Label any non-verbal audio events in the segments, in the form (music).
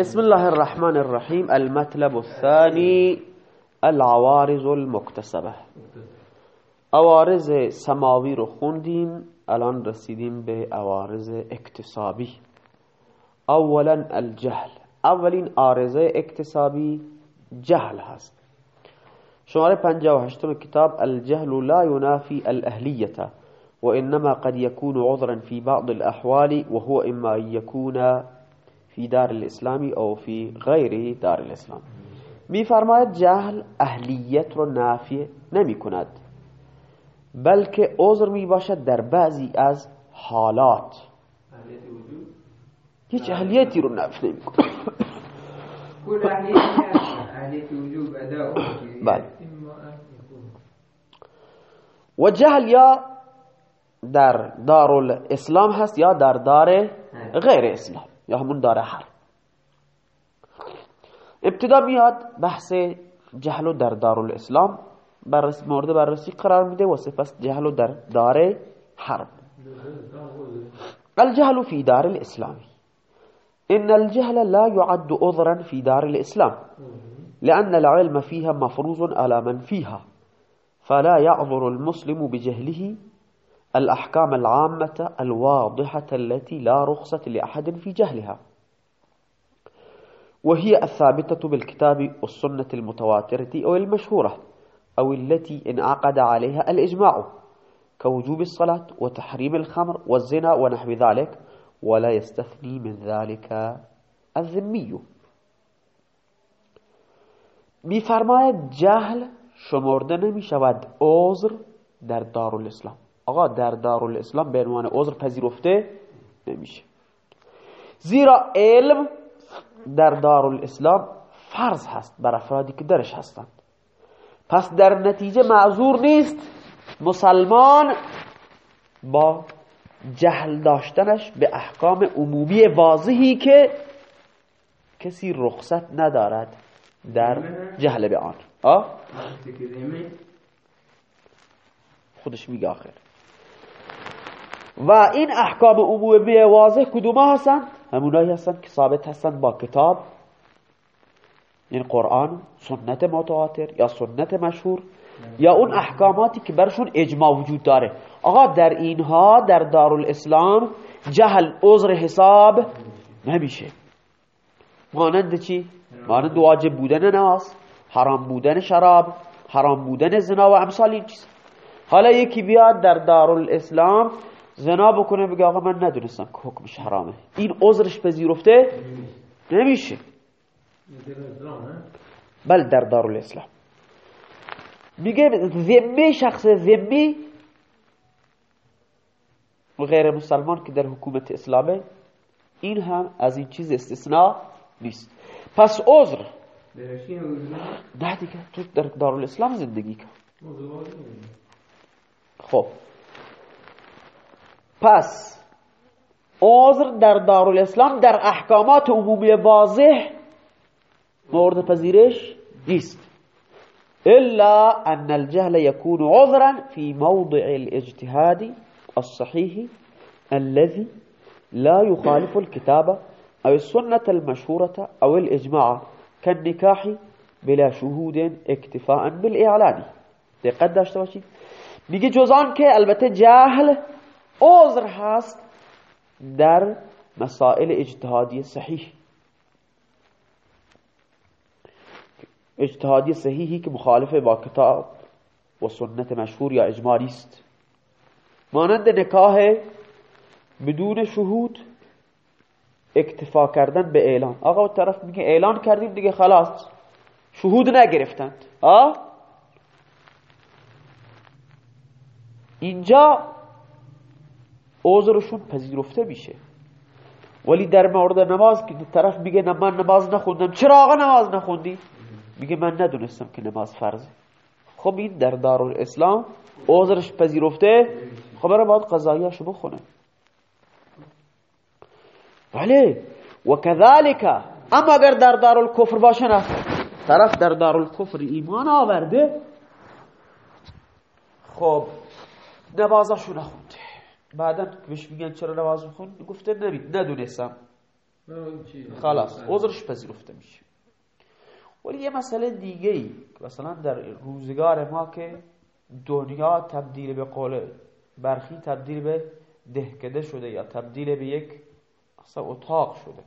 بسم الله الرحمن الرحیم المطلب الثاني العوارض المكتسبة. عوارض سماوی رو خوندیم الان رسیدیم به عوارض اکتسابی. اولا الجهل. اولین عارضه اکتسابی جهل هست. شماره 58 کتاب الجهل لا ينافي الأهلية وإنما قد يكون عذرا في بعض الأحوال وهو أن يكون في دار الاسلامی او فی غیر دار الاسلام میفرماید جهل اهلیت رو نافی نمی کند بلکه عذر می باشد در بعضی از حالات. هیچ اهلیتی رو نفی نمی کند بله. و جهل یا در دار الاسلام هست یا در دار غیر اسلام. یا همون داره حرب ابتدا میاد بحث جهل در دار الاسلام بررسی مورد بررسی قرار میده. و سپس جهل در دار حرب. الجهل في دار الاسلام ان الجهل لا يعد عذرا في دار الاسلام. لأن العلم فيها مفروض على من فيها فلا يعذر المسلم بجهله الأحكام العامة الواضحة التي لا رخصة لأحد في جهلها. وهي الثابتة بالكتاب والسنة المتواترة أو المشهورة أو التي انعقد عليها الإجماع كوجوب الصلاة وتحريم الخمر والزنا ونحو ذلك ولا يستثني من ذلك الذمي. میفرماید جهل شمرده نمی شود عذر در دار الإسلام. آقا در دارالاسلام به عنوان عذر پذیرفته نمیشه. زیرا علم در دارالاسلام فرض هست بر افرادی که درش هستند. پس در نتیجه معذور نیست مسلمان با جهل داشتنش به احکام عمومی واضحی که کسی رخصت ندارد در جهل به آن. آه؟ خودش میگه آخر. و این احکام عمومی واضح کدوم هستن؟ همونایی هستن که ثابت هستن با کتاب این قرآن سنت متواتر یا سنت مشهور یا اون احکاماتی که برشون اجماع وجود داره. آقا در اینها در دارالاسلام جهل عذر حساب نمیشه. مانند چی؟ مانند واجب بودن نماز حرام بودن شراب حرام بودن زنا و امثال این چیز حالا یکی بیاد در دارالاسلام زنا بکنه بگه آقا من ندونستم که حکمش حرامه. این عذرش پذیرفته نمیشه. بل در دارالاسلام میگه ذمه شخص ذمه و غیر مسلمان که در حکومت اسلامه این هم از این چیز استثناء نیست. پس عذر. نه دیگه تو در دارالاسلام زندگی کن. خب. پس عذر در دارالاسلام در احکامات عمومی واضح مورد پذیرش نیست. الا ان الجهل يكون عذرا في موضع الاجتهاد الصحيح الذي لا يخالف الكتاب او السنة المشهورة او الاجماع كالنكاح بلا شهود اكتفاء بالاعلان دقت داشته باشید. میگه جزان که البته جهل عذر هست در مسائل اجتهادی صحیح. اجتهادی صحیحی که مخالف با کتاب و سنت مشهور یا اجمالی است. مانند نکاح بدون شهود اکتفا کردن به اعلان. آقا طرف میگه اعلان کردیم دیگه خلاص. شهود نگرفتند. آه؟ اینجا عذرشون پذیرفته میشه. ولی در مورد نماز که طرف میگه من نماز نخوندم. چرا آقا نماز نخوندی؟ میگه من ندونستم که نماز فرضه. خب این در دارالاسلام عذرش پذیرفته. خب برای باید قضاییاشو بخونه. بله. و کذالک اما اگر در دارالکفر باشه نه. طرف در دارالکفر ایمان آورده خب نمازشو نخونده. بعدا بهش میگن چرا نماز میخون گفته نمید ندونستم خلاص عذرش پذیرفته میشه ولی یه مسئله دیگه ای مثلا در روزگار ما که دنیا تبدیل به قول برخی تبدیل به دهکده شده یا تبدیل به یک اصلا اتاق شده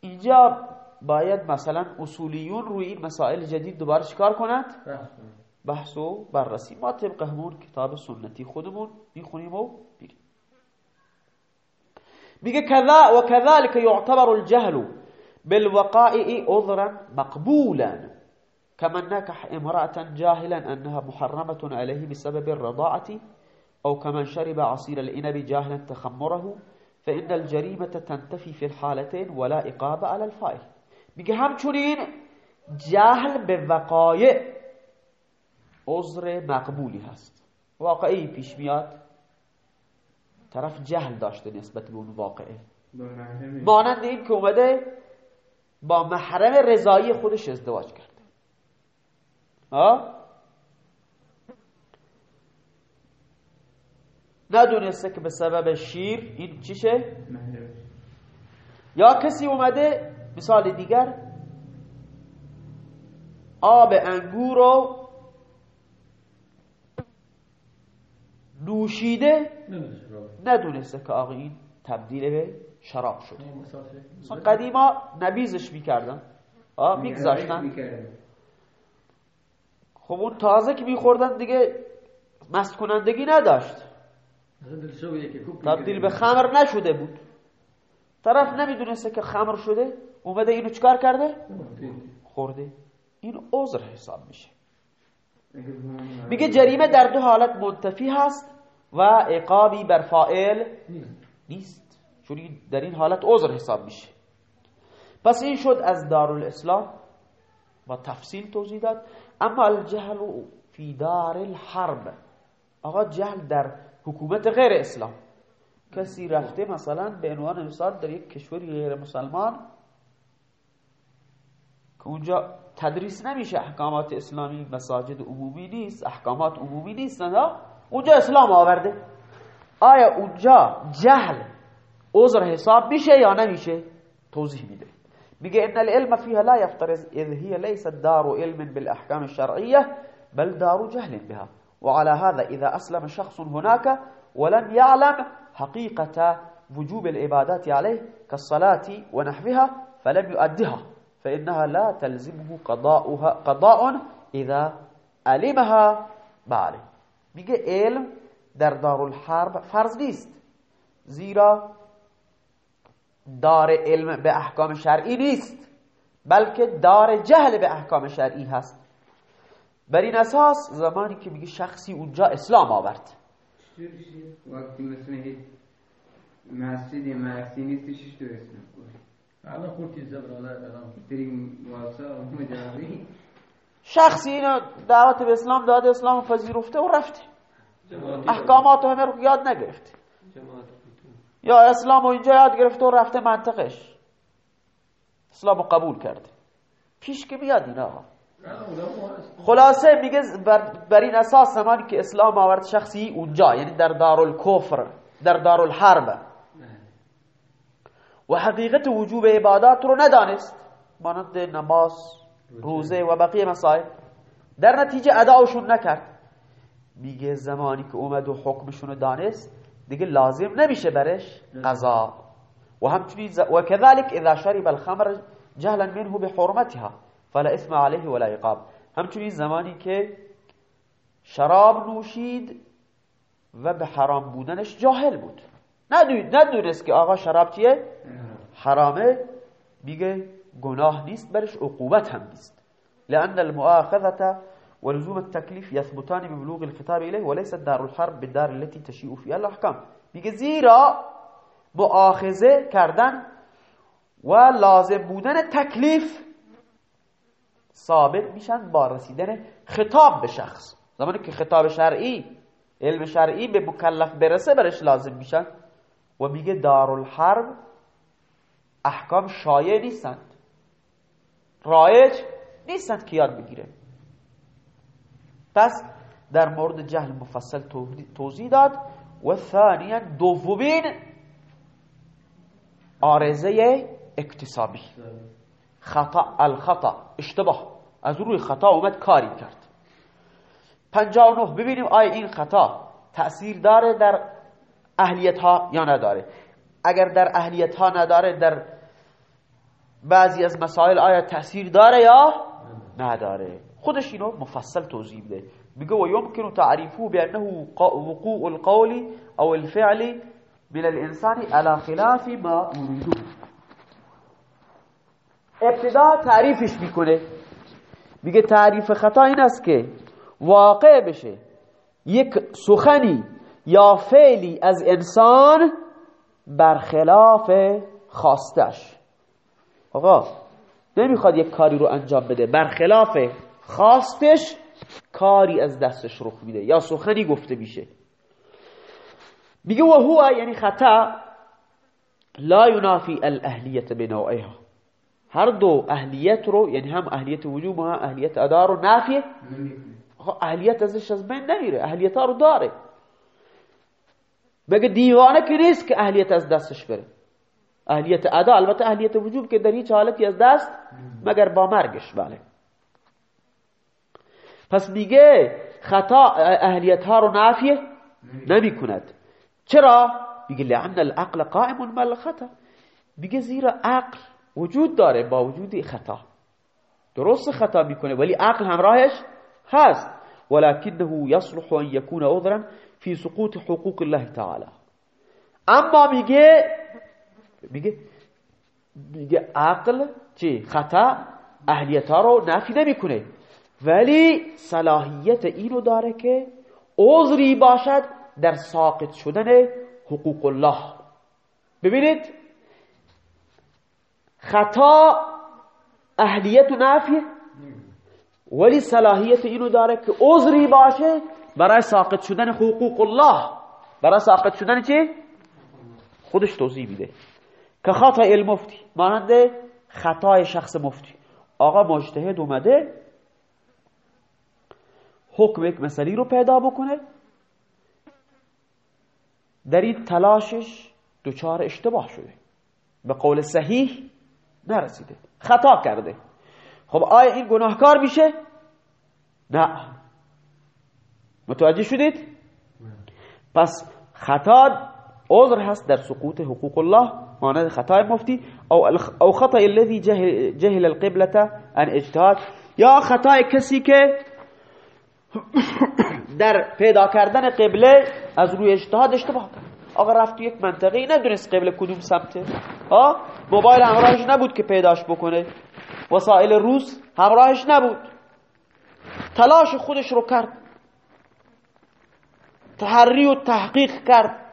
اینجا باید مثلا اصولیون روی این مسائل جدید دوباره چکار کنند بحث و بررسی. ما طبق همون کتاب سنتی خودمون میخونیم و بیریم میگه کذا و کذالک یعتبر الجهل بالوقائع عذرا مقبولا كمن نكح امرأة جاهلا أنها محرمة عليه بسبب الرضاعة أو كمن شرب عصير الإنب جاهلا تخمره فإن الجريمة تنتفي في الحالتين ولا إقابة على الفائل میگه همچنین جهل به عذر مقبولی هست. واقعی پیش میاد. طرف جهل داشته نسبت به اون واقعه. مانند این که اومده با محرم رضایی خودش ازدواج کرده. ندونسته که به سبب شیر این چیشه یا کسی اومده مثال دیگر آب انگور رو نوشیده ندونسته که آقا این تبدیل به شراب شده. قدیما نبیزش می‌کردن. میگذاشتن. خب اون تازه که میخوردن دیگه مست کنندگی نداشت. تبدیل به خمر نشده بود. طرف نمی‌دونسته که خمر شده. اومده اینو چکار کرده؟ خورده. این عذر حساب میشه. میگه جریمه در دو حالت منتفی هست. و عقابی بر فائل نیست. چون در این حالت عذر حساب میشه. پس این شد از دارالاسلام و تفصیل توضیح داد. اما الجهل فی دار الحرب. آقا جهل در حکومت غیر اسلام. کسی رفته مثلا به عنوان مثال در یک کشوری غیر مسلمان که اونجا تدریس نمیشه. احکامات اسلامی مساجد عمومی نیست. احکامات عمومی نیست نه اونجا اسلام آورده آیا اونجا جهل عذر حساب میشه یا نمیشه توضیح میده میگه ان العلم فيها لا يفترض اذ هي ليست دار علم بالاحكام الشرعيه بل دار جهل بها وعلى هذا اذا اسلم شخص هناك ولم يعلم حقيقه وجوب العبادات عليه كالصلاه ونحوها فلم يؤدها فانها لا تلزمه قضاؤها قضاء اذا علمها بله میگه علم در دارالحرب فرض نیست. زیرا دار علم به احکام شرعی نیست بلکه دار جهل به احکام شرعی هست. بر این اساس زمانی که میگه شخصی اونجا اسلام آورد. وقتی مثلا مسجد مرسی نیستش تو اسلام الان خودتی زبراله الان واسا مجاوی شخصی اینو دعوت به اسلام داده اسلام پذیرفته و رفته. احکامات همه رو یاد نگرفته. یا اسلام و اینجا یاد گرفته و رفته منطقش. اسلام قبول کرده. پیش که بیاد این آقا. خلاصه میگه بر, بر این اساس زمانی که اسلام آورد شخصی اونجا یعنی در دارالکفر در دارالحرب. و حقیقت وجوب عبادات رو ندانست. مانند نماز. روزه و بقیه مسائل. در نتیجه اداؤشون نکرد. میگه زمانی که اومد و حکمشون دانست دیگه لازم نمیشه برش قضا. و همچنین و كذلك اذا شرب الخمر جهلا منه بحرمتها فلا اسم عليه ولا عقاب. همچنین زمانی که شراب نوشید و به حرام بودنش جاهل بود. ندونست که آقا شراب چیه؟ حرامه. میگه گناه نیست برش عقوبت هم نیست. لأن المؤاخذة ولزوم التكليف يثبتان ببلوغ الخطاب إليه وليست دار الحرب بالدار التي تشيء فيها الأحكام میگه زیرا مؤاخذه کردن و لازم بودن تکلیف ثابت میشن با رسیدن خطاب به شخص. زمانی که خطاب شرعی علم شرعی به مکلف برسه برش لازم میشن. و میگه دارالحرب احکام شایع نیستند. رایج نیستند که یاد بگیره. پس در مورد جهل مفصل توضیح داد. و ثانیا دومین آرزه اکتسابی. خطا الخطا. اشتباه. از روی خطا اومد کاری کرد. 59 ببینیم آیا این خطا تأثیر داره در اهلیت ها یا نداره. اگر در اهلیت ها نداره در بعضی از مسائل آیا تأثیر داره یا نداره؟ خودش اینو مفصل توضیح بده میگه و یمکن تعریفه بانه وقوع القول او الفعل من الانسان على خلاف ما يريده. ابتدا تعریفش می‌کنه. میگه تعریف خطا این است که واقع بشه. یک سخنی یا فعلی از انسان برخلاف خواستش. آقا نمی‌خواد یک کاری رو انجام بده. برخلاف خواستش کاری از دستش رخ میده. یا سخنی گفته میشه. میگه و هو یعنی خطا. لا ینافی الاهلیت بنوعها. هر دو اهلیت رو یعنی هم اهلیت وجوب و هم اهلیت ادا رو نافیه. اهلیت ازش از بین نمیره. اهلیت ها رو داره. بگه دیوانه که نیست که اهلیت از دستش بره؟ اهلیت ادا البته اهلیت وجوب که در هیچ حالتی از دست مگر با مرگش بله. پس میگه خطا اهلیت ها رو نافیه نمی کند چرا؟ میگه لعن العقل قائم بل خطا میگه زیرا عقل وجود داره با وجود خطا. درست خطا می‌کنه ولی عقل همراهش هست. ولكنه يصلح ان يكون عذرا في سقوط حقوق الله تعالى اما میگه میگه میگه عقل چی؟ خطا اهلیت ها رو نفی نمی‌کنه. ولی صلاحیت اینو داره که عذری باشد در ساقط شدن حقوق الله. ببینید خطا اهلیت و نفیه. ولی صلاحیت اینو داره که عذری باشه برای ساقط شدن حقوق الله. برای ساقط شدن چی؟ خودش توضیح میده. که خطا المفتی مانند خطای شخص مفتی. آقا مجتهد اومده حکم یک مسئله رو پیدا بکنه. در این تلاشش دچار اشتباه شده. به قول صحیح نرسیده. خطا کرده. خب آیا این گناهکار میشه؟ نه. متوجه شدید؟ پس خطا عذر هست در سقوط حقوق الله مانند خطای مفتی او او خطا الذي جهل, جهل القبلة عن اجتهاد. یا خطای کسی که (coughs) در پیدا کردن قبله از روی اجتهاد اشتباه کرد. آقا رفت یک منطقه ندونست قبله کدوم سمته ها؟ موبایل همراهش نبود که پیداش بکنه. وسایل روز همراهش نبود. تلاش خودش رو کرد. تحری و تحقیق کرد.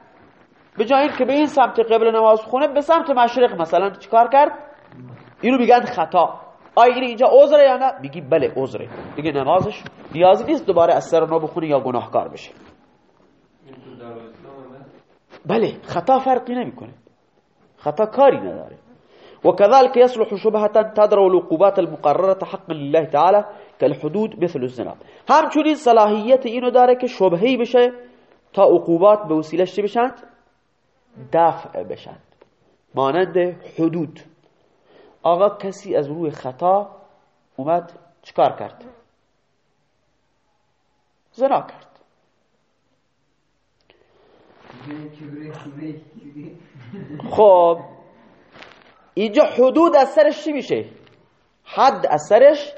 به جای که به این سمت قبل نماز خونه به سمت مشرق مثلا چیکار کرد؟ اینو میگن خطا. آیا این اینجا عذره یا نه؟ میگی بله عذره. دیگه نمازش نیازی نیست دوباره از سر نو بخونه یا گناهکار بشه بله خطا فرقی نمی‌کنه. خطا کاری نداره. وكذلك يصلح شبهة تدرو العقوبات المقررة حقا لله تعالى كالحدود مثل الزنا. همچنین صلاحیت اینو داره که شبهی بشه تا عقوبات به وسیلش بشند دفع بشند مانند حدود. آقا کسی از روی خطا اومد چکار کرد؟ زنا کرد. خب اینجا حدود از سرش چی میشه؟ حد از سرش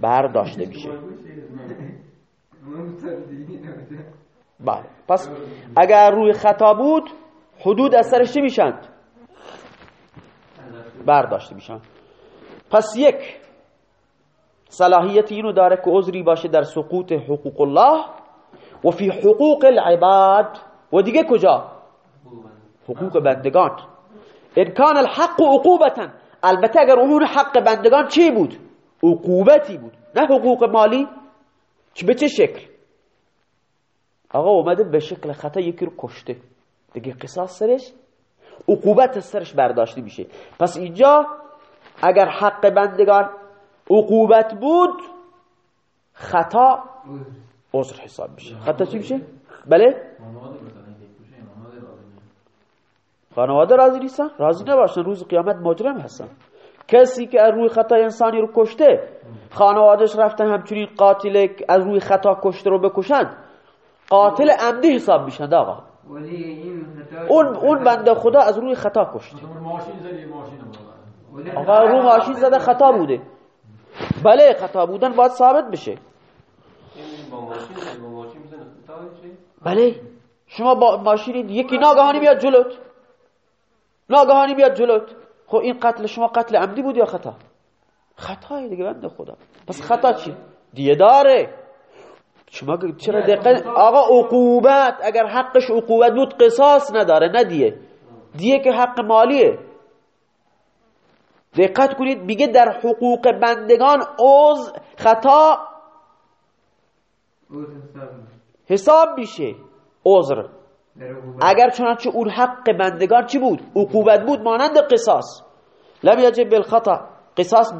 برداشته میشه. بله پس اگر روی خطا بود حدود از سرش چی میشند برداشته میشن. پس یک صلاحیت اینو داره که عذری باشه در سقوط حقوق الله و فی حقوق العباد. و دیگه کجا؟ حقوق بندگان. ان کان الحق عقوبتا. البته اگر اون حق بندگان چی بود؟ عقوبتی بود. نه حقوق مالی. چه به چه شکل؟ آقا اومده به شکل خطا یکی رو کشته. دیگه قصاص سرش عقوبت سرش برداشته میشه. پس اینجا اگر حق بندگان عقوبت بود خطا عذر حساب میشه. خطا چی میشه؟ بله؟ خانواده راضی نیستن؟ راضی نباشن. روز قیامت مجرم هستن. کسی که از روی خطا انسانی رو کشته خانوادش رفتن همچنین قاتل از روی خطا کشته رو بکشن قاتل عمدی حساب میشن آقا. اون اون بنده خدا از روی خطا ولی آقا رو ماشین زده خطا بوده. بله خطا بودن باید ثابت بشه. این با ماشین زدی، با ماشین بزنه خطا چی؟ بله. شما با ماشین یکی ناگهانی بیاد جلوت. ناگهانی بیاد جلوت. خب این قتل شما قتل عمدی بود یا خطا؟ خطای دیگه بنده خدا. پس خطا چی؟ دیه داره. شما چرا دقت آقا عقوبت اگر حقش عقوبت بود قصاص نداره نه دیه. دیه که حق مالیه. دقت کنید میگه در حقوق بندگان عوض خطا حساب میشه. عذر. اگر چنانچه اون حق بندگان چی بود؟ عقوبت بود مانند قصاص. لم یجب بالخطا. قصاص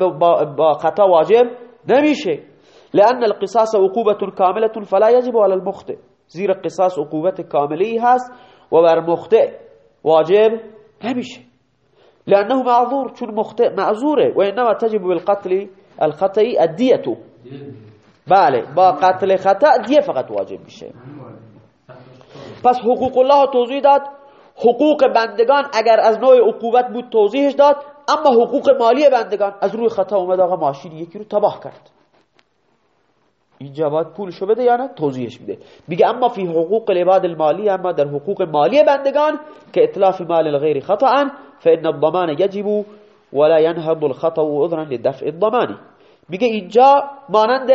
با خطا واجب نمیشه. لأن القصاص عقوبة كاملة فلا يجب على المخطئ. زیر قصاص عقوبت کاملی هست و بر مخطئ واجب نمیشه لأنه معذور چون مخطئ معذوره و انما تجب بالقتل الخطأ الدیه بله با قتل خطأ دیه فقط واجب واجب. پس حقوق الله توضیح داد. حقوق بندگان اگر از نوع عقوبت بود توضیحش داد اما حقوق مالی بندگان از روی خطأ اومد آقا ماشین یکی رو تباه کرد. اینجا باید پولشو بده یا نه؟ توضیحش میده. میگه اما فی حقوق العباد المالی اما در حقوق مالی بندگان که اطلاف مال الغیر خطا فان الضمان یجب ولا ينهض الخطا عذرا لدفع الضمان. میگه اینجا مانند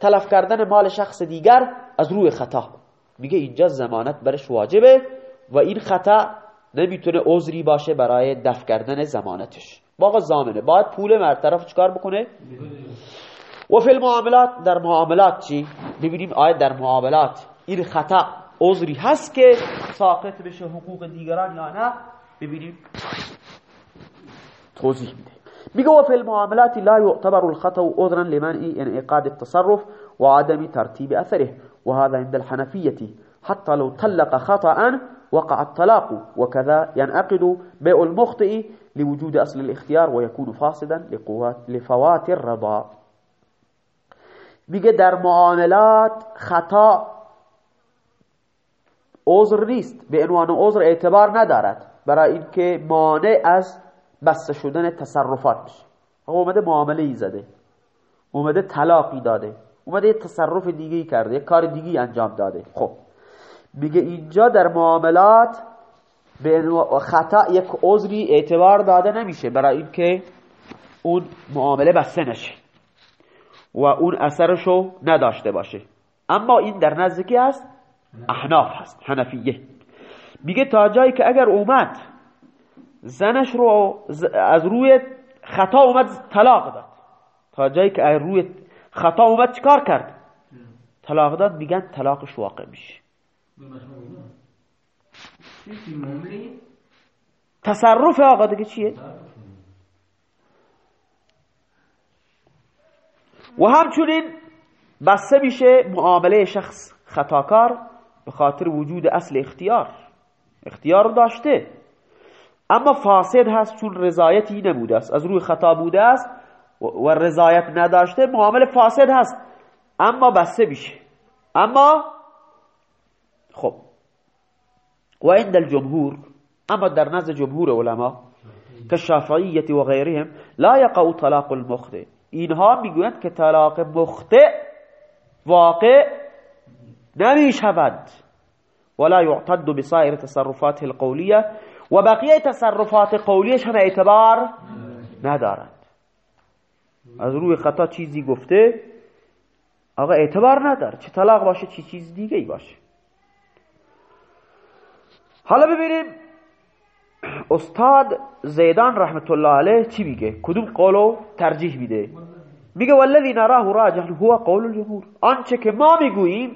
تلف کردن مال شخص دیگر از روی خطا میگه اینجا زمانت برش واجبه و این خطا نمی‌تونه عذری باشه برای دفع کردن زمانتش باقا زامنه باید پول مرد طرف چکار بکنه؟ و فی المعاملات در معاملات چی؟ ببینیم آیا در معاملات. این خطأ عذری هست که ساقط بشه حقوق دیگران یا نه؟ ببینیم. توضیح میده. میگه و فی المعاملات لا يعتبر الخطأ عذرا لمنع انعقاد التصرف وعدم ترتيب أثره. وهذا عند الحنفية حتى لو طلق خطأ وقع الطلاق. وكذا ينعقد بيع المخطئ لوجود أصل الاختيار ويكون لقوات لفوات الرضا. میگه در معاملات خطا عذر نیست به عنوان عذر اعتبار ندارد برای اینکه مانع از بسته شدن تصرفات آقا اومده معامله ای زده اومده طلاقی داده اومده یه تصرف دیگه کرده یه کار دیگه انجام داده. خب میگه اینجا در معاملات به خطا یک عذری اعتبار داده نمیشه برای اینکه اون معامله بسته نشه. و اون اثرشو نداشته باشه. اما این در نزدیکی هست؟ احناف هست حنفیه. میگه تا جایی که اگر اومد زنش رو از روی خطا اومد طلاق داد. تا جایی که از روی خطا اومد چیکار کرد؟ طلاق داد میگن طلاقش واقع میشه. تصرف آقا دیگه چیه؟ و همچنین بسته میشه معامله شخص خطاکار به خاطر وجود اصل اختیار. اختیار داشته. اما فاسد هست چون رضایتی نبوده است. از روی خطا بوده است و- رضایت نداشته معامله فاسد هست. اما بسته میشه. اما خب. و عند الجمهور اما در نزد جمهور علما كالشافعية وغيرهم لا يقع طلاق المخطئ. اینها می‌گویند که طلاق مخطئ واقع نمی شود ولا يعتد بسائر تصرفاته القولية و بقیه تصرفات قولیش هم اعتبار ندارند. از روی خطا چیزی گفته آقا اعتبار نداره. چه طلاق باشه چه چیز دیگه ای باشه. حالا ببینیم استاد زیدان رحمت الله علیه چی میگه؟ کدوم قولو ترجیح میده؟ میگه والذی نراه راجح هو قول الجمهور. آنچه که ما می‌گوییم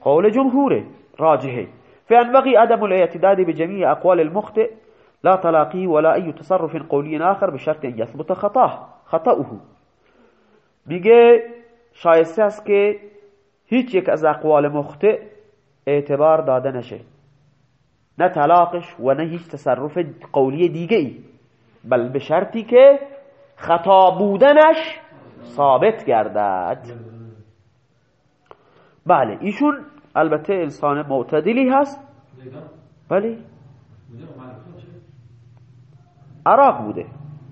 قول جمهوره راجحه. فينبغي عدم الاعتداد بجميع أقوال المخطئ لا تلاقيه ولا أي تصرف قولي آخر بشرط أن يثبت خطاه خطأه. میگه شایسته است که هیچ یک از اقوال مخطئ اعتبار داده نشه. نه طلاقش و نه هیچ تصرف قولی دیگه ای بل به شرطی که خطا بودنش ثابت گردد. بله ایشون البته انسان معتدلی هست. چه؟ عراق بوده.